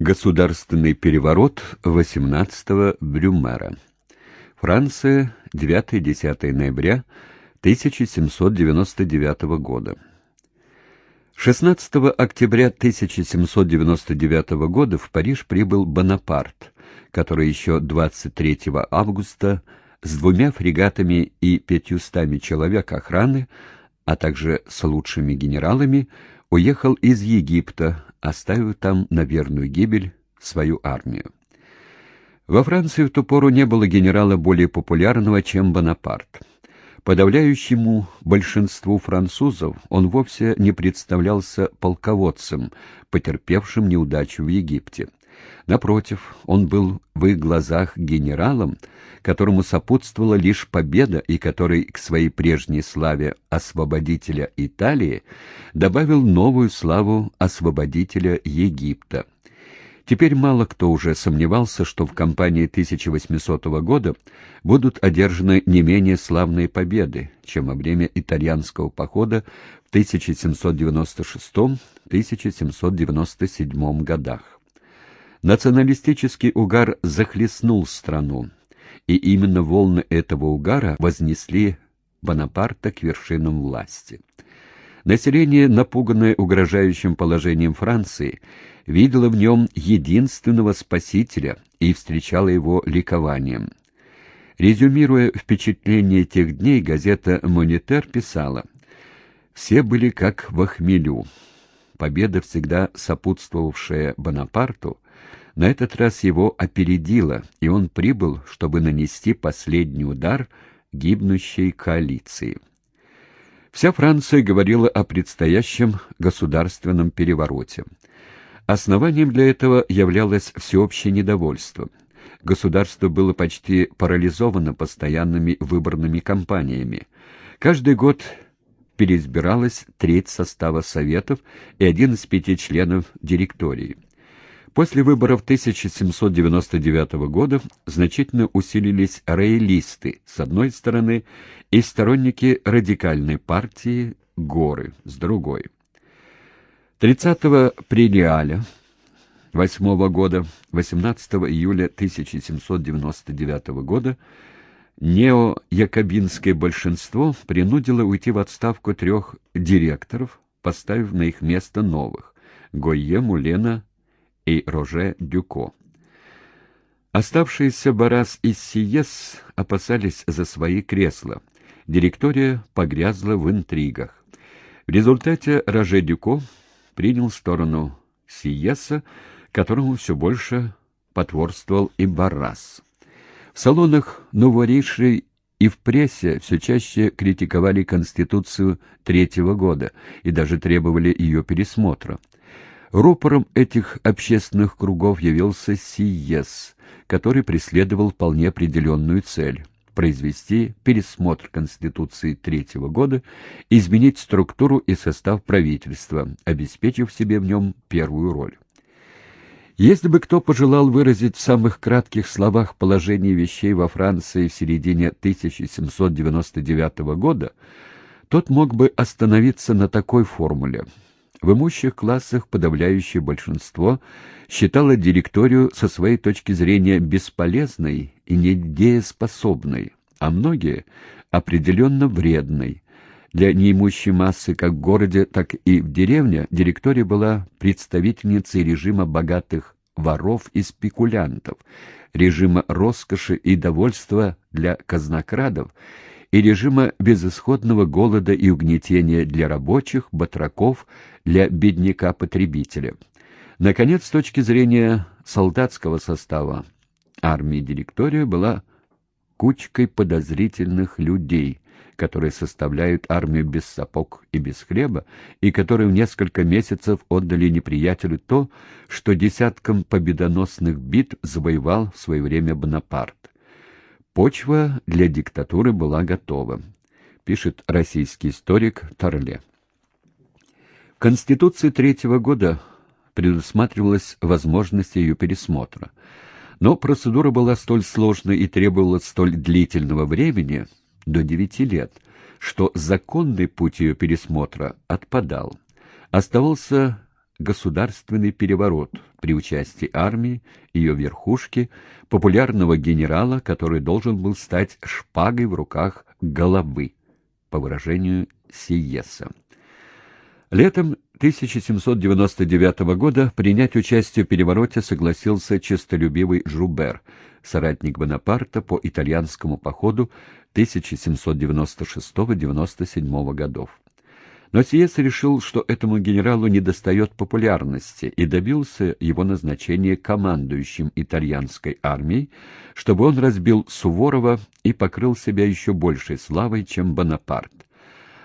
Государственный переворот 18-го Брюмера. Франция, 9-10 ноября 1799 года. 16 октября 1799 года в Париж прибыл Бонапарт, который еще 23 августа с двумя фрегатами и пятьюстами человек охраны, а также с лучшими генералами, уехал из Египта, оставив там на верную гибель свою армию. Во Франции в ту пору не было генерала более популярного, чем Бонапарт. Подавляющему большинству французов он вовсе не представлялся полководцем, потерпевшим неудачу в Египте. Напротив, он был в их глазах генералом, которому сопутствовала лишь победа и который к своей прежней славе освободителя Италии добавил новую славу освободителя Египта. Теперь мало кто уже сомневался, что в кампании 1800 года будут одержаны не менее славные победы, чем во время итальянского похода в 1796-1797 годах. Националистический угар захлестнул страну, и именно волны этого угара вознесли Бонапарта к вершинам власти. Население, напуганное угрожающим положением Франции, видело в нем единственного спасителя и встречало его ликованием. Резюмируя впечатление тех дней, газета «Монитер» писала «Все были как в охмелю. Победа, всегда сопутствовавшая Бонапарту, на этот раз его опередила, и он прибыл, чтобы нанести последний удар гибнущей коалиции. Вся Франция говорила о предстоящем государственном перевороте. Основанием для этого являлось всеобщее недовольство. Государство было почти парализовано постоянными выборными кампаниями. Каждый год переизбиралась треть состава советов и один из пяти членов директории. После выборов 1799 года значительно усилились роялисты с одной стороны и сторонники радикальной партии Горы с другой. 30 Прилиаля 8 года, 18 июля 1799 года неоякобинское большинство принудило уйти в отставку трех директоров, поставив на их место новых – Гойе, Мулена и Роже Дюко. Оставшиеся Барас и Сиес опасались за свои кресла. Директория погрязла в интригах. В результате Роже Дюко принял сторону Сиеса, которому все больше потворствовал и Барас. В салонах новоришей и в прессе все чаще критиковали Конституцию третьего года и даже требовали ее пересмотра. Рупором этих общественных кругов явился Сиес, который преследовал вполне определенную цель – произвести пересмотр Конституции третьего года, изменить структуру и состав правительства, обеспечив себе в нем первую роль. Если бы кто пожелал выразить в самых кратких словах положение вещей во Франции в середине 1799 года, тот мог бы остановиться на такой формуле – в имущих классах подавляющее большинство считало директорию со своей точки зрения бесполезной и недееспособной, а многие — определенно вредной. Для неимущей массы как в городе, так и в деревне директория была представительницей режима богатых воров и спекулянтов, режима роскоши и довольства для казнокрадов и режима безысходного голода и угнетения для рабочих, батраков, для бедняка-потребителя. Наконец, с точки зрения солдатского состава, армии директория была кучкой подозрительных людей, которые составляют армию без сапог и без хлеба, и которые в несколько месяцев отдали неприятелю то, что десяткам победоносных битв завоевал в свое время Бонапарт. Почва для диктатуры была готова, пишет российский историк Торле. В Конституции третьего года предусматривалась возможность ее пересмотра, но процедура была столь сложной и требовала столь длительного времени, до девяти лет, что законный путь ее пересмотра отпадал. Оставался государственный переворот при участии армии, ее верхушки, популярного генерала, который должен был стать шпагой в руках головы, по выражению Сиеса. Летом 1799 года принять участие в перевороте согласился честолюбивый Жубер, соратник Бонапарта по итальянскому походу 1796-97 годов. Но Сиес решил, что этому генералу недостает популярности и добился его назначения командующим итальянской армией, чтобы он разбил Суворова и покрыл себя еще большей славой, чем Бонапарт.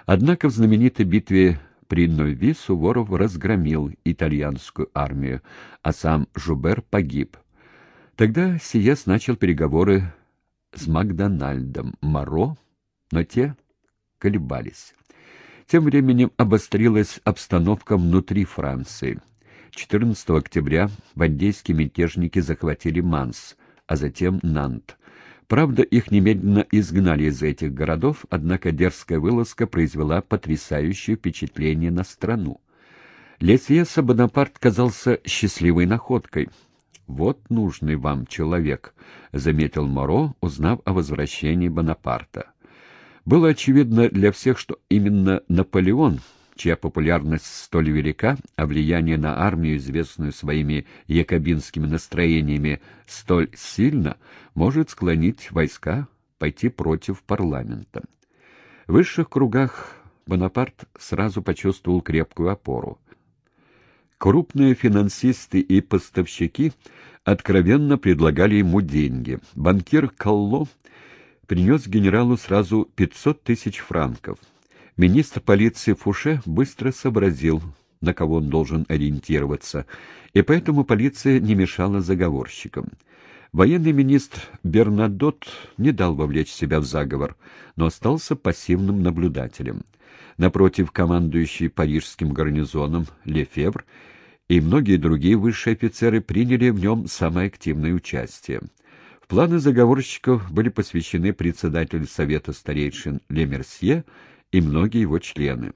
Однако в знаменитой битве при Нойви Суворов разгромил итальянскую армию, а сам Жубер погиб. Тогда Сиес начал переговоры с Макдональдом Моро, но те колебались. Тем временем обострилась обстановка внутри Франции. 14 октября бандейские мятежники захватили Манс, а затем Нант. Правда, их немедленно изгнали из этих городов, однако дерзкая вылазка произвела потрясающее впечатление на страну. Лесьеса Бонапарт казался счастливой находкой. «Вот нужный вам человек», — заметил Моро, узнав о возвращении Бонапарта. Было очевидно для всех, что именно Наполеон, чья популярность столь велика, а влияние на армию, известную своими якобинскими настроениями, столь сильно, может склонить войска пойти против парламента. В высших кругах Бонапарт сразу почувствовал крепкую опору. Крупные финансисты и поставщики откровенно предлагали ему деньги. Банкир Колло принес генералу сразу 500 тысяч франков. Министр полиции Фуше быстро сообразил, на кого он должен ориентироваться, и поэтому полиция не мешала заговорщикам. Военный министр Бернадот не дал вовлечь себя в заговор, но остался пассивным наблюдателем. Напротив, командующий парижским гарнизоном Лефевр и многие другие высшие офицеры приняли в нем самое активное участие. Планы заговорщиков были посвящены председателю Совета старейшин Лемерсье и многие его члены.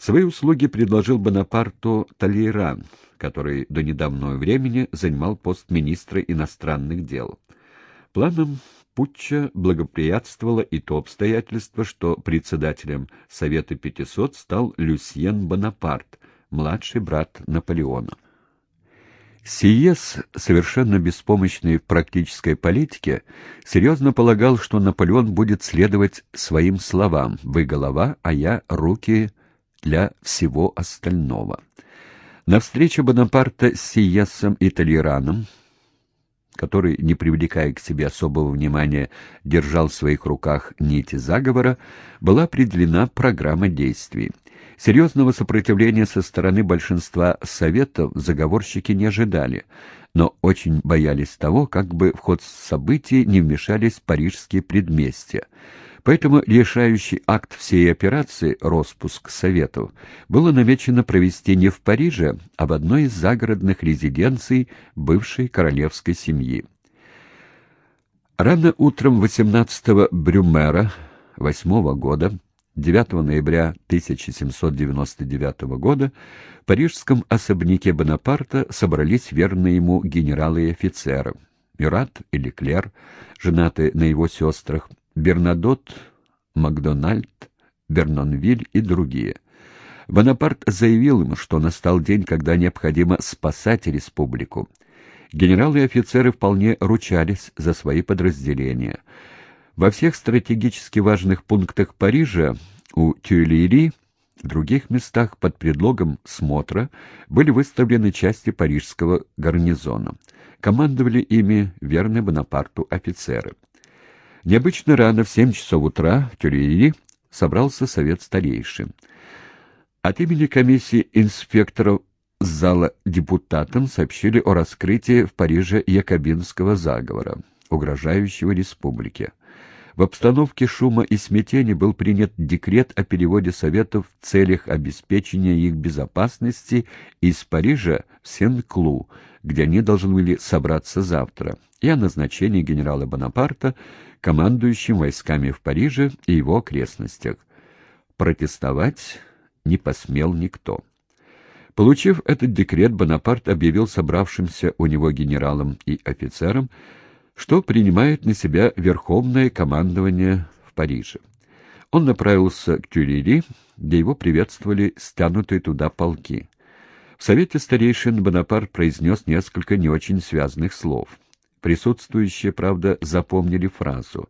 Свои услуги предложил Бонапарту Талейран, который до недавнего времени занимал пост министра иностранных дел. Планом путча благоприятствовало и то обстоятельство, что председателем Совета 500 стал Люсьен Бонапарт, младший брат Наполеона. Сиес, совершенно беспомощный в практической политике, серьезно полагал, что Наполеон будет следовать своим словам «Вы голова, а я руки для всего остального». На встрече Бонапарта с Сиесом и Толераном, который, не привлекая к себе особого внимания, держал в своих руках нити заговора, была определена программа действий. Серьезного сопротивления со стороны большинства советов заговорщики не ожидали, но очень боялись того, как бы в ход событий не вмешались парижские предместья. Поэтому решающий акт всей операции, распуск Советов, было намечено провести не в Париже, а в одной из загородных резиденций бывшей королевской семьи. Рано утром 18-го Брюмера 8 года 9 ноября 1799 года в парижском особняке Бонапарта собрались верные ему генералы и офицеры. Мюрат и Леклер, женатые на его сестрах, Бернадот, Макдональд, Бернонвиль и другие. Бонапарт заявил им, что настал день, когда необходимо спасать республику. Генералы и офицеры вполне ручались за свои подразделения – во всех стратегически важных пунктах Парижа, у Тюильри, в других местах под предлогом смотра были выставлены части парижского гарнизона. Командовали ими верные Бонапарту офицеры. Необычно рано, в семь часов утра, в Тюильри собрался совет старейшин. От имени комиссии инспекторов зала депутатам сообщили о раскрытии в Париже якобинского заговора, угрожающего республике. В обстановке шума и смятения был принят декрет о переводе Советов в целях обеспечения их безопасности из Парижа в Сен-Клу, где они должны были собраться завтра, и о назначении генерала Бонапарта командующим войсками в Париже и его окрестностях. Протестовать не посмел никто. Получив этот декрет, Бонапарт объявил собравшимся у него генералам и офицерам, что принимает на себя верховное командование в Париже. Он направился к Тюлери, где его приветствовали стянутые туда полки. В Совете старейшин Бонапарт произнес несколько не очень связанных слов. Присутствующие, правда, запомнили фразу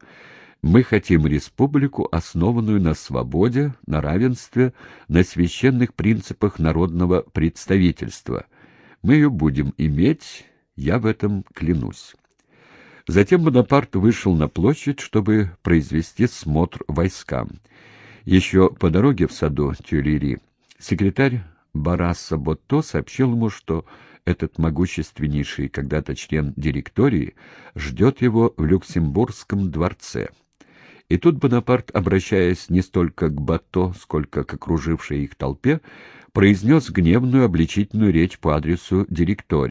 «Мы хотим республику, основанную на свободе, на равенстве, на священных принципах народного представительства. Мы ее будем иметь, я в этом клянусь». Затем Бонапарт вышел на площадь, чтобы произвести смотр войскам. Еще по дороге в саду Тюлери секретарь Бараса Ботто сообщил ему, что этот могущественнейший когда-то член директории ждет его в Люксембургском дворце. И тут Бонапарт, обращаясь не столько к Бато, сколько к окружившей их толпе, произнес гневную обличительную речь по адресу директории.